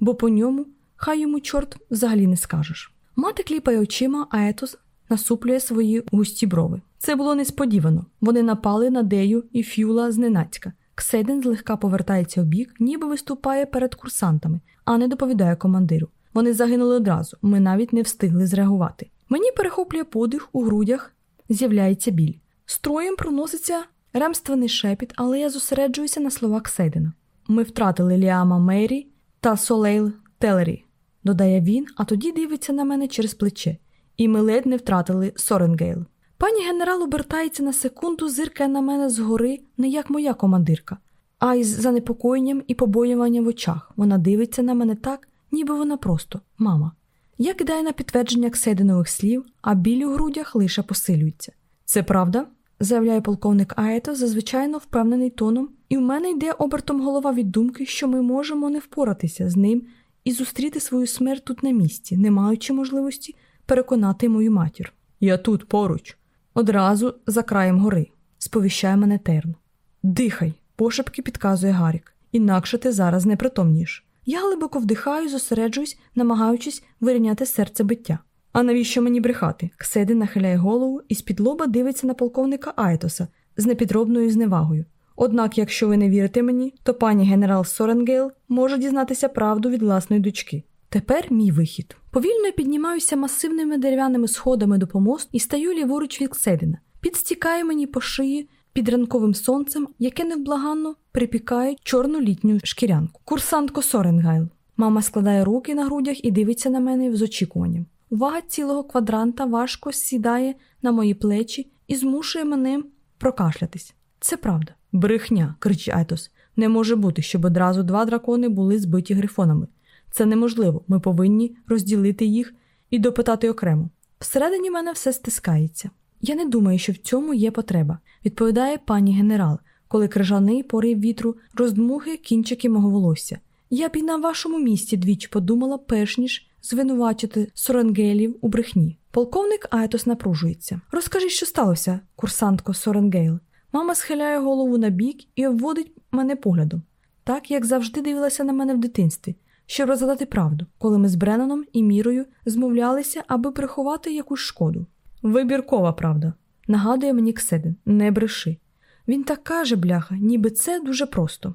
бо по ньому хай йому чорт взагалі не скажеш. Мати кліпає очима, а Етос насуплює свої густі брови. Це було несподівано. Вони напали на Дею і Фюла зненацька. Кседен злегка повертається в бік, ніби виступає перед курсантами, а не доповідає командиру. Вони загинули одразу, ми навіть не встигли зреагувати. Мені перехоплює подих у грудях, з'являється біль. Строєм проноситься ремствений шепіт, але я зосереджуюся на словах Кседена. Ми втратили Ліама Мері та Солейл Телері, додає він, а тоді дивиться на мене через плече, і ми ледь не втратили Соренгейл. Пані генерал обертається на секунду, зиркає на мене згори, не як моя командирка, а із занепокоєнням і побоюванням в очах. Вона дивиться на мене так, ніби вона просто мама. Я кидаю на підтвердження Ксединових слів, а біль у грудях лише посилюється. Це правда? заявляє полковник Аето, зазвичайно впевнений тоном, і в мене йде обертом голова від думки, що ми можемо не впоратися з ним і зустріти свою смерть тут на місці, не маючи можливості переконати мою матір. Я тут поруч, одразу за краєм гори, сповіщає мене Терн. Дихай, пошепки підказує Гарік, інакше ти зараз не притомніш. Я глибоко вдихаю, зосереджуюсь, намагаючись вирівняти серце биття. А навіщо мені брехати? Кседен нахиляє голову і з-під лоба дивиться на полковника Айтоса з непідробною зневагою. Однак, якщо ви не вірите мені, то пані генерал Соренгейл може дізнатися правду від власної дочки. Тепер мій вихід. Повільно піднімаюся масивними дерев'яними сходами до помосту і стаю ліворуч від Кседена. Піт стікає мені по шиї під ранковим сонцем, яке невблаганно припікає чорну літню шкірянку. Курсантко Соренгейл. Мама складає руки на грудях і дивиться на мене з очікуванням. Увага цілого квадранта важко сідає на мої плечі і змушує мене прокашлятись. Це правда. Брехня, кричить Айтос. Не може бути, щоб одразу два дракони були збиті грифонами. Це неможливо. Ми повинні розділити їх і допитати окремо. Всередині мене все стискається. Я не думаю, що в цьому є потреба, відповідає пані генерал, коли крижаний порив вітру роздмухує кінчики мого волосся. Я би на вашому місці двічі подумала, перш ніж звинувачувати Соренгейлів у брехні. Полковник Айтос напружується. Розкажіть, що сталося, курсантко Соренгейл. Мама схиляє голову на бік і обводить мене поглядом, так як завжди дивилася на мене в дитинстві, щоб розгадати правду, коли ми з Бренаном і Мірою змовлялися, аби приховати якусь шкоду. Вибіркова правда, нагадує мені Кседин, не бреши. Він так каже, бляха, ніби це дуже просто.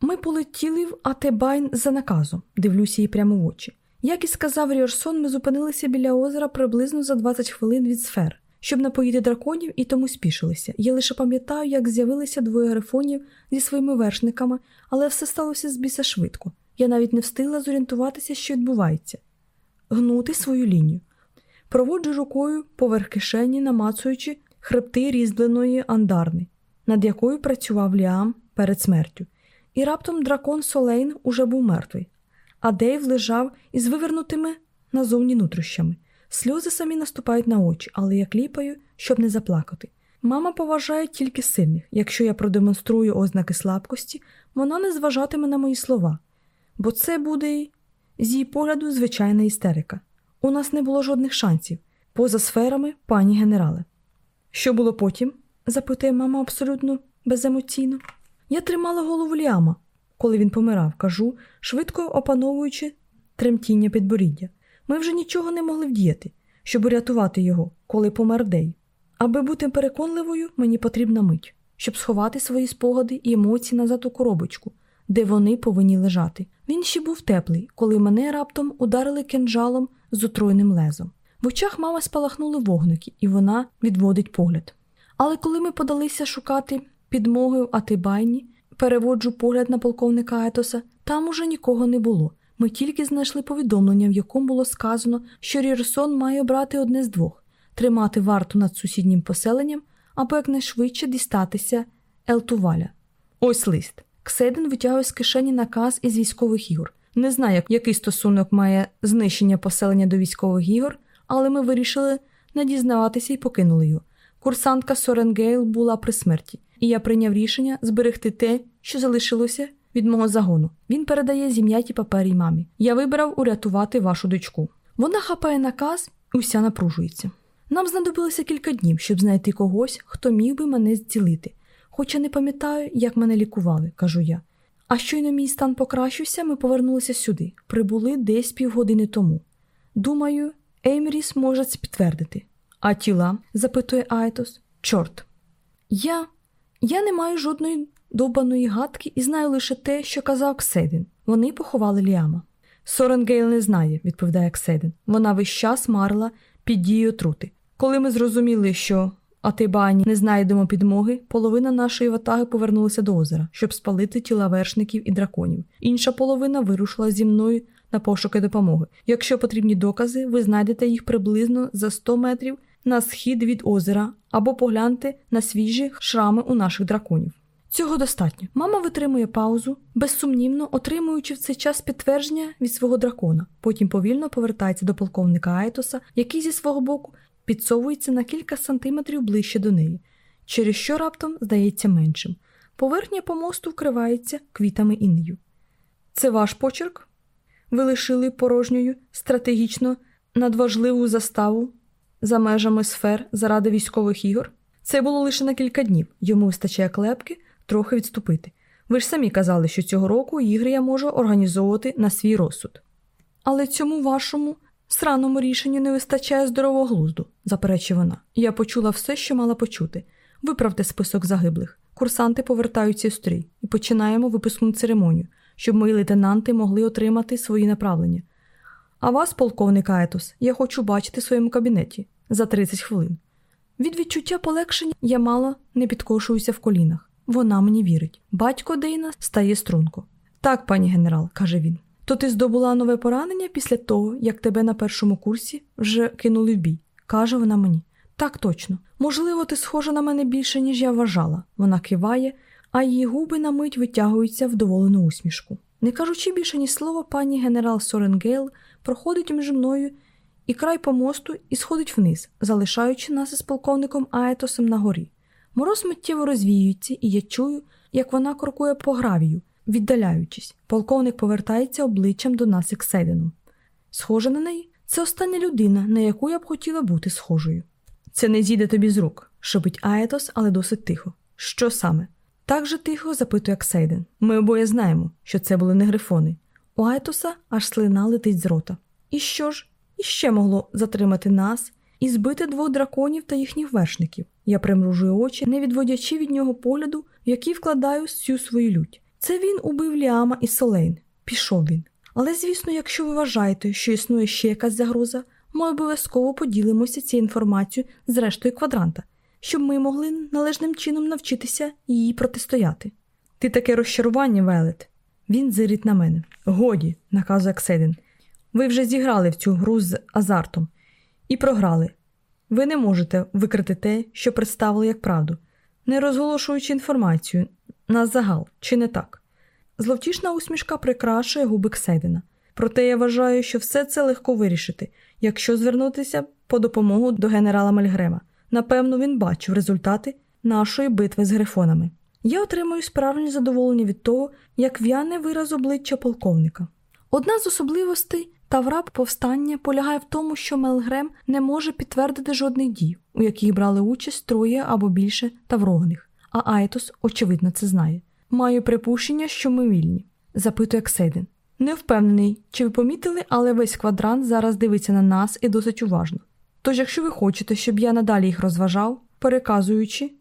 Ми полетіли в Атебайн за наказом, дивлюся їй прямо в очі. Як і сказав Ріорсон, ми зупинилися біля озера приблизно за 20 хвилин від сфер, щоб напоїти драконів і тому спішилися. Я лише пам'ятаю, як з'явилися двоє грифонів зі своїми вершниками, але все сталося з біса швидко. Я навіть не встигла зорієнтуватися, що відбувається. Гнути свою лінію. Проводжу рукою поверх кишені, намацуючи хребти різьбленої андарни, над якою працював Ліам перед смертю. І раптом дракон Солейн уже був мертвий, а Дейв лежав із вивернутими назовні нутрощами. Сльози самі наступають на очі, але я кліпаю, щоб не заплакати. Мама поважає тільки сильних. Якщо я продемонструю ознаки слабкості, вона не зважатиме на мої слова, бо це буде з її погляду звичайна істерика. У нас не було жодних шансів, поза сферами, пані генерале. Що було потім? запитує мама абсолютно беземоційно. Я тримала голову Ліама, коли він помирав, кажу, швидко опановуючи тремтіння підборіддя. Ми вже нічого не могли вдіяти, щоб урятувати його, коли помер Дей. Аби бути переконливою, мені потрібна мить, щоб сховати свої спогади і емоції назад у коробочку, де вони повинні лежати. Він ще був теплий, коли мене раптом ударили кинджалом з отруєним лезом. В очах мами спалахнули вогники, і вона відводить погляд. Але коли ми подалися шукати підмоги в Атибайні, переводжу погляд на полковника Етоса, там уже нікого не було. Ми тільки знайшли повідомлення, в якому було сказано, що Рірсон має обрати одне з двох тримати варту над сусіднім поселенням або якнайшвидше дістатися Елтувала. Ось лист. Кседен витягує з кишені наказ із військових ігор. Не знаю, який стосунок має знищення поселення до військових ігор, але ми вирішили не дізнаватися і покинули його. Курсантка Соренгейл була при смерті, і я прийняв рішення зберегти те, що залишилося від мого загону. Він передає зім'яті папери мамі. Я вибрав урятувати вашу дочку. Вона хапає наказ і уся напружується. Нам знадобилося кілька днів, щоб знайти когось, хто міг би мене зцілити. Хоча не пам'ятаю, як мене лікували, кажу я. А щойно мій стан покращився, ми повернулися сюди, прибули десь півгодини тому. Думаю, Еймріс може це підтвердити. А тіла? запитує Айтос. Чорт. Я Я не маю жодної довбаної гадки і знаю лише те, що казав Кседин. Вони поховали Ліама. Соренгейл не знає, відповідає Кседен. Вона весь час марила під дією отрути. Коли ми зрозуміли, що в Атибані не знайдемо підмоги, половина нашої ватаги повернулася до озера, щоб спалити тіла вершників і драконів. Інша половина вирушила зі мною на пошуки допомоги. Якщо потрібні докази, ви знайдете їх приблизно за 100 метрів на схід від озера або погляньте на свіжі шрами у наших драконів. Цього достатньо. Мама витримує паузу, безсумнівно отримуючи в цей час підтвердження від свого дракона. Потім повільно повертається до полковника Айтоса, який зі свого боку підсовується на кілька сантиметрів ближче до неї, через що раптом здається меншим. Поверхня помосту вкривається квітами інею. Це ваш почерк? Ви лишили порожньою стратегічно надважливу заставу за межами сфер заради військових ігор? Це було лише на кілька днів, йому вистачає клепки трохи відступити. Ви ж самі казали, що цього року ігри я можу організовувати на свій розсуд. Але цьому вашому сраному рішенню не вистачає здорового глузду, заперечив вона. Я почула все, що мала почути. Виправте список загиблих. Курсанти повертаються в стрій і починаємо випускну церемонію, щоб мої лейтенанти могли отримати свої направлення. А вас, полковник Аетос, я хочу бачити в своєму кабінеті за 30 хвилин. Від відчуття полегшення я мало не підкошуюся в колінах. Вона мені вірить. Батько Дейна стає струнко. Так, пані генерал, каже він. То ти здобула нове поранення після того, як тебе на першому курсі вже кинули в бій, каже вона мені. Так точно. Можливо, ти схожа на мене більше, ніж я вважала. Вона киває, а її губи на мить витягуються в вдоволену усмішку. Не кажучи більше ні слова, пані генерал Соренгейл проходить між мною і краєм помосту і сходить вниз, залишаючи нас із полковником Аетосом на горі. Мороз миттєво розвіюється, і я чую, як вона крокує по гравію, віддаляючись. Полковник повертається обличчям до нас Ексейденом. Схожа на неї? Це остання людина, на яку я б хотіла бути схожою. Це не зійде тобі з рук, шепить Аетос, але досить тихо. Що саме? Так же тихо запитує Ксейден. Ми обоє знаємо, що це були не грифони. У Аетоса аж слина летить з рота. І що ж? Іще могло затримати нас і збити двох драконів та їхніх вершників. Я примружую очі, не відводячи від нього погляду, в який вкладаю всю свою лють. Це він убив Ліама і Солейн. Пішов він. Але, звісно, якщо ви вважаєте, що існує ще якась загроза, ми обов'язково поділимося цією інформацією з рештою квадранта, щоб ми могли належним чином навчитися її протистояти. Ти таке розчарування, Велет. Він зирить на мене. Годі, наказує Кседин. Ви вже зіграли в цю гру з азартом і програли. Ви не можете викрити те, що представили як правду, не розголошуючи інформацію на загал, чи не так. Зловтішна усмішка прикрашує губи Кседина. Проте я вважаю, що все це легко вирішити, якщо звернутися по допомогу до генерала Мальгрема. Напевно, він бачив результати нашої битви з грифонами. Я отримую справжнє задоволення від того, як в'яне вираз обличчя полковника. Одна з особливостей Тавра повстання полягає в тому, що Мелгрем не може підтвердити жодних дій, у яких брали участь троє або більше таврованих, а Айтос, очевидно, це знає. Маю припущення, що ми вільні, запитує Кседин. Не впевнений, чи ви помітили, але весь квадрант зараз дивиться на нас і досить уважно. Тож, якщо ви хочете, щоб я надалі їх розважав, переказуючи,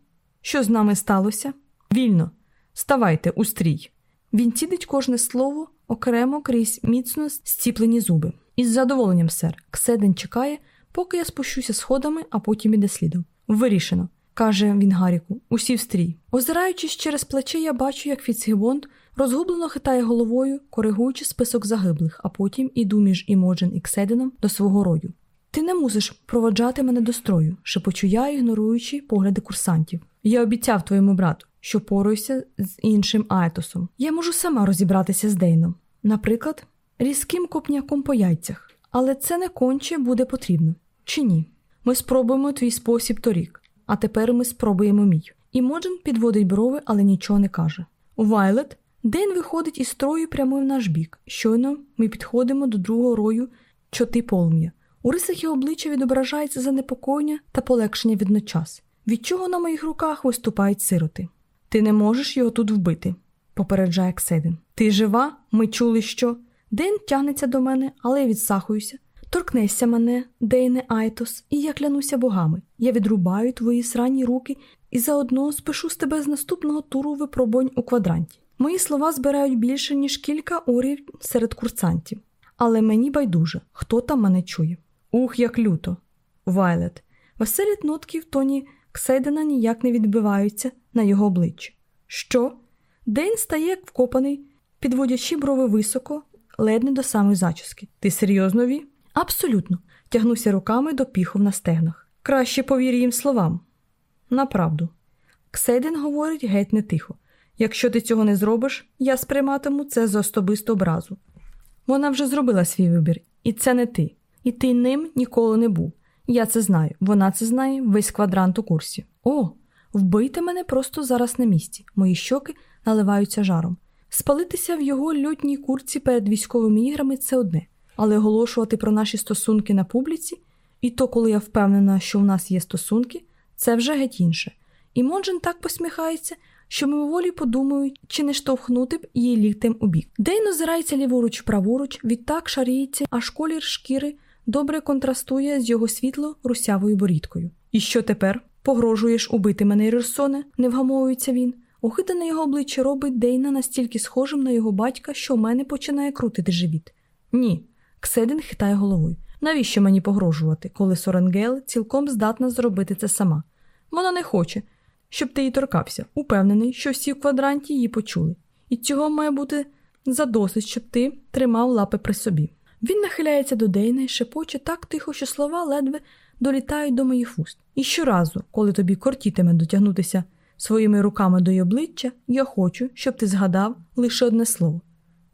що з нами сталося, вільно, ставайте у стрій. Він цідить кожне слово окремо крізь міцно зціплені зуби. Із задоволенням, сер, Кседен чекає, поки я спущуся сходами, а потім іде слідом. Вирішено, каже він Гаріку, усі в стрій. Озираючись через плече, я бачу, як Фіцгібонд розгублено хитає головою, коригуючи список загиблих, а потім іду між Імоджен і Кседеном до свого рою. Ти не мусиш проводжати мене до строю, шепочу я, ігноруючи погляди курсантів. Я обіцяв твоєму брату, що поруюся з іншим Айтосом. Я можу сама розібратися з Дейном. Наприклад, різким копняком по яйцях. Але це не конче буде потрібно. Чи ні? Ми спробуємо твій спосіб торік, а тепер ми спробуємо мій. І Моджен підводить брови, але нічого не каже. Вайлет Дейн виходить із строю прямо в наш бік. Щойно ми підходимо до другого рою чоти полум'я. У рисах його обличчя відображається занепокоєння та полегшення відночас, від чого на моїх руках виступають сироти. Ти не можеш його тут вбити, попереджає Кседин. Ти жива? Ми чули, що. Ден тягнеться до мене, але я відсахуюся. Торкнешся мене, Дейне Айтос, і я клянуся богами. Я відрубаю твої срані руки і заодно спишу з тебе з наступного туру випробувань у квадранті. Мої слова збирають більше, ніж кілька орів серед курсантів. Але мені байдуже, хто там мене чує. Ух, як люто. Вайлет. Веселі нотки в тоні Ксейдена ніяк не відбиваються на його обличчі. Що? День стає як вкопаний, підводячи брови високо, ледь до самої зачіски. Ти серйозно ві? Абсолютно. Тягнуся руками до піхов на стегнах. Краще повір їм словам. Направду. Ксейден говорить геть не тихо. Якщо ти цього не зробиш, я сприйматиму це за особисту образу. Вона вже зробила свій вибір, і це не ти. І ти ним ніколи не був. Я це знаю, вона це знає, весь квадрант у курсі. О, вбийте мене просто зараз на місці. Мої щоки наливаються жаром. Спалитися в його льотній курці перед військовими іграми це одне, але оголошувати про наші стосунки на публіці, і то, коли я впевнена, що у нас є стосунки, це вже геть інше. І Монджен так посміхається, що мимоволі подумають, чи не штовхнути б її ліктем у бік. Дейн озирається ліворуч праворуч, відтак шаріється, аж колір шкіри добре контрастує з його світло русявою борідкою. І що тепер? Погрожуєш убити мене, Ірсоне? не вгамовується він. Охидане його обличчя робить Дейна настільки схожим на його батька, що в мене починає крутити живіт. Ні. Кседин хитає головою. Навіщо мені погрожувати, коли Соренгел цілком здатна зробити це сама? Вона не хоче, щоб ти її торкався, упевнений, що всі в квадранті її почули. І цього має бути задосить, щоб ти тримав лапи при собі. Він нахиляється до Дейна і шепоче так тихо, що слова ледве долітають до моїх вух. І щоразу, коли тобі кортітиме дотягнутися своїми руками до її обличчя, я хочу, щоб ти згадав лише одне слово.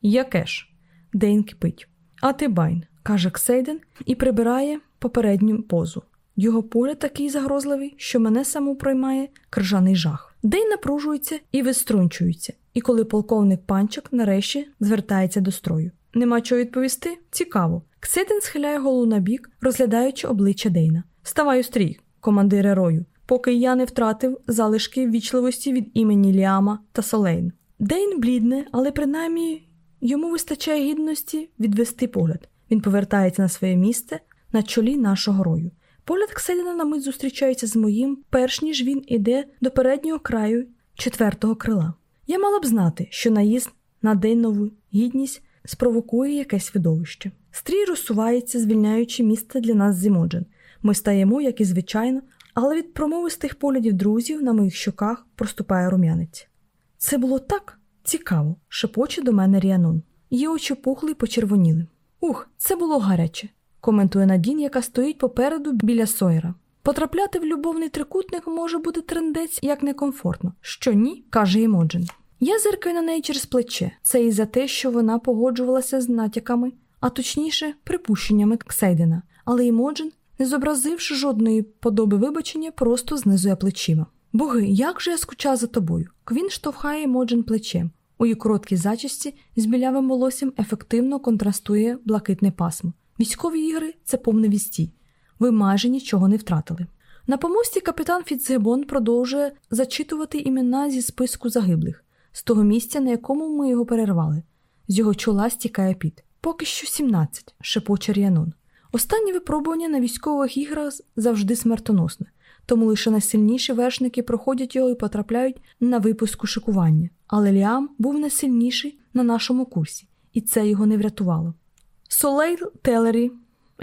Яке ж? Дейн кипить. Атебайн, каже Ксейден і прибирає попередню позу. Його погляд такий загрозливий, що мене саму проймає крижаний жах. Дейн напружується і виструнчується, і коли полковник Панчек нарешті звертається до строю. Нема чого відповісти? Цікаво. Ксейден схиляє голову на бік, розглядаючи обличчя Дейна. Ставай у стрій, командире рою, поки я не втратив залишки ввічливості від імені Ліама та Солейн. Дейн блідне, але принаймні йому вистачає гідності відвести погляд. Він повертається на своє місце на чолі нашого рою. Погляд Кселіна на мить зустрічається з моїм, перш ніж він іде до переднього краю четвертого крила. Я мала б знати, що наїзд на Дейнову гідність спровокує якесь видовище. Стрій розсувається, звільняючи місце для нас з Імоджен. Ми стаємо, як і звичайно, але від промовистих поглядів друзів на моїх щоках проступає рум'янець. Це було так цікаво, шепоче до мене Ріанон. Її очі пухли й почервоніли. Ух, це було гаряче, коментує Надін, яка стоїть попереду біля Сойера. Потрапляти в любовний трикутник може бути трендець як некомфортно. Що ні, каже Імоджен. Я зиркаю на неї через плече. Це і за те, що вона погоджувалася з натяками, а точніше, припущеннями Ксейдена. Але Імоджен, не зобразивши жодної подоби вибачення, просто знизує плечима. Боги, як же я скучав за тобою? Квін штовхає Імоджен плечем. У її короткій зачісті з білявим волоссям ефективно контрастує блакитне пасмо. Військові ігри це повний відстій. Ви майже нічого не втратили. На помості капітан Фіцгебон продовжує зачитувати імена зі списку загиблих, з того місця, на якому ми його перервали. З його чола стікає піт. Поки що 17, шепоче Ріанон. Останнє випробування на військових іграх завжди смертоносне, тому лише найсильніші вершники проходять його і потрапляють на випуску шикування. Але Ліам був найсильніший на нашому курсі, і це його не врятувало. Солейл Телері,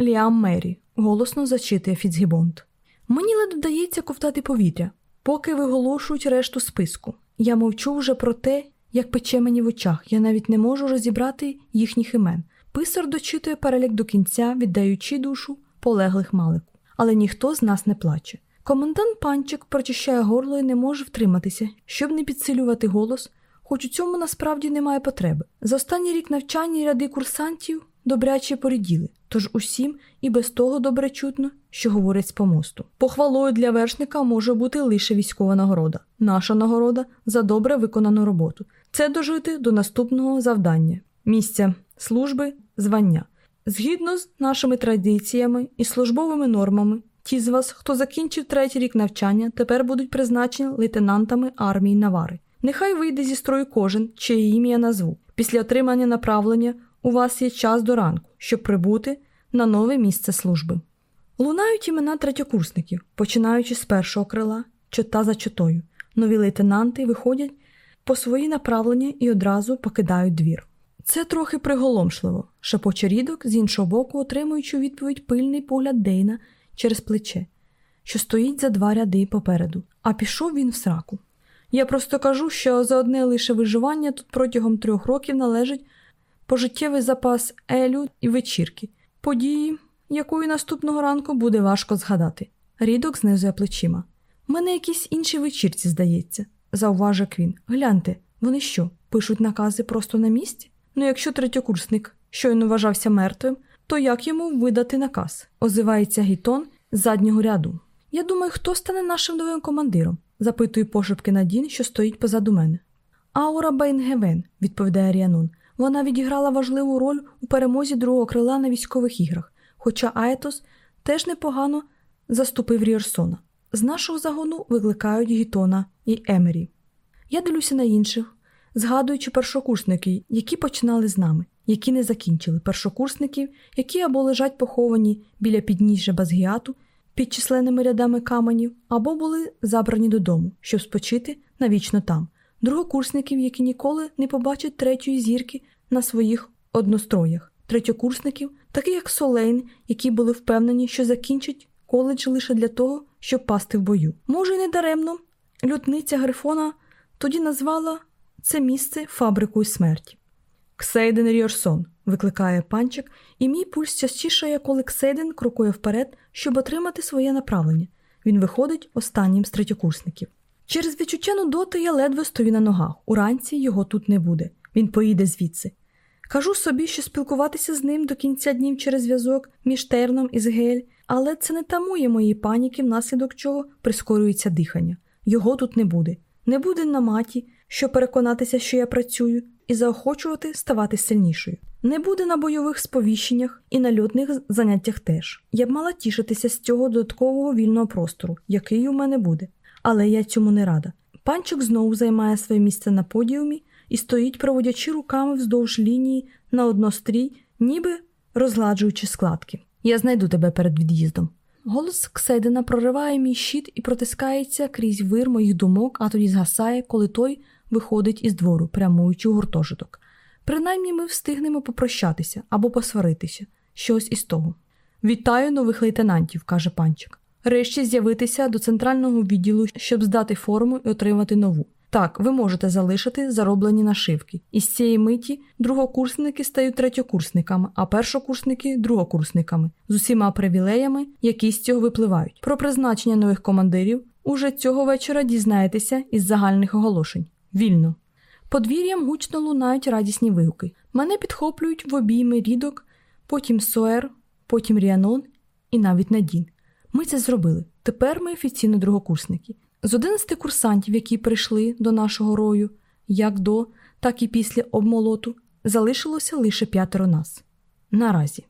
Ліам Мері, голосно зачитує Фіцгібонд. Мені ледь вдається ковтати повітря, поки виголошують решту списку. Я мовчу вже про те, як пече мені в очах, я навіть не можу розібрати їхніх імен. Писар дочитує перелік до кінця, віддаючи душу полеглих малику. Але ніхто з нас не плаче. Комендант панчик прочищає горло і не може втриматися, щоб не підсилювати голос, хоч у цьому насправді немає потреби. За останній рік навчання ряди курсантів добряче поріділи, тож усім і без того добре чутно, що говорять з помосту. Похвалою для вершника може бути лише військова нагорода. Наша нагорода за добре виконану роботу. Це дожити до наступного завдання місця служби, звання. Згідно з нашими традиціями і службовими нормами, ті з вас, хто закінчив третій рік навчання, тепер будуть призначені лейтенантами армії Навари. Нехай вийде зі строю кожен, чиє ім'я назву. Після отримання направлення у вас є час до ранку, щоб прибути на нове місце служби. Лунають імена третьокурсників, починаючи з першого крила, чота за чотою. Нові лейтенанти виходять по свої направлення і одразу покидають двір. Це трохи приголомшливо, шепоче рідок, з іншого боку, отримуючи відповідь пильний погляд Дейна через плече, що стоїть за два ряди попереду, а пішов він в сраку. Я просто кажу, що за одне лише виживання тут протягом трьох років належить пожиттєвий запас елю і вечірки, події, якої наступного ранку буде важко згадати. Рідок знизує плечима. Мене якісь інші вечірці, здається, зауважив Квін. Гляньте, вони що, пишуть накази просто на місці? Ну, якщо третьокурсник щойно вважався мертвим, то як йому видати наказ? озивається Гітон з заднього ряду. Я думаю, хто стане нашим новим командиром? запитує пошепки Надін, що стоїть позаду мене. Аура Бейнгевен, відповідає Ріанун. Вона відіграла важливу роль у перемозі другого крила на військових іграх, хоча Аетос теж непогано заступив Ріорсона. З нашого загону викликають Гітона і Емері. Я дивлюся на інших, згадуючи першокурсники, які починали з нами, які не закінчили, першокурсників, які або лежать поховані біля підніжжя Базгіату під численними рядами каменів, або були забрані додому, щоб спочити навічно там, другокурсників, які ніколи не побачать третьої зірки на своїх одностроях, третьокурсників, таких як Солейн, які були впевнені, що закінчать коледж лише для того, щоб пасти в бою. Може, не даремно лютниця Грифона тоді назвала це місце фабрикою смерті. Ксейден Ріорсон, викликає панчик, і мій пульс частішає, коли Ксейден крокує вперед, щоб отримати своє направлення. Він виходить останнім з третьокурсників. Через відчуття нудоти я ледве стою на ногах. Уранці його тут не буде. Він поїде звідси. Кажу собі, що спілкуватися з ним до кінця днів через зв'язок між терном і Згель, але це не тамує моєї паніки, внаслідок чого прискорюється дихання. Його тут не буде. Не буде на маті, щоб переконатися, що я працюю, і заохочувати ставати сильнішою. Не буде на бойових сповіщеннях і на льотних заняттях теж. Я б мала тішитися з цього додаткового вільного простору, який у мене буде. Але я цьому не рада. Панчик знову займає своє місце на подіумі і стоїть, проводячи руками вздовж лінії на однострій, ніби розгладжуючи складки. Я знайду тебе перед від'їздом. Голос Кседина прориває мій щит і протискається крізь вир моїх думок, а тоді згасає, коли той виходить із двору, прямуючи у гуртожиток. Принаймні ми встигнемо попрощатися або посваритися, щось із того. Вітаю нових лейтенантів, каже панчик. Решті з'явитися до центрального відділу, щоб здати форму і отримати нову. Так, ви можете залишити зароблені нашивки. І з цієї миті другокурсники стають третьокурсниками, а першокурсники другокурсниками з усіма привілеями, які з цього випливають. Про призначення нових командирів уже цього вечора дізнаєтеся із загальних оголошень. Вільно. Подвір'ям гучно лунають радісні вигуки. Мене підхоплюють в обійми рідок, потім Соер, потім Ріанон і навіть Надін. Ми це зробили. Тепер ми офіційно другокурсники. З 11 курсантів, які прийшли до нашого рою, як до, так і після обмолоту, залишилося лише п'ятеро нас. Наразі.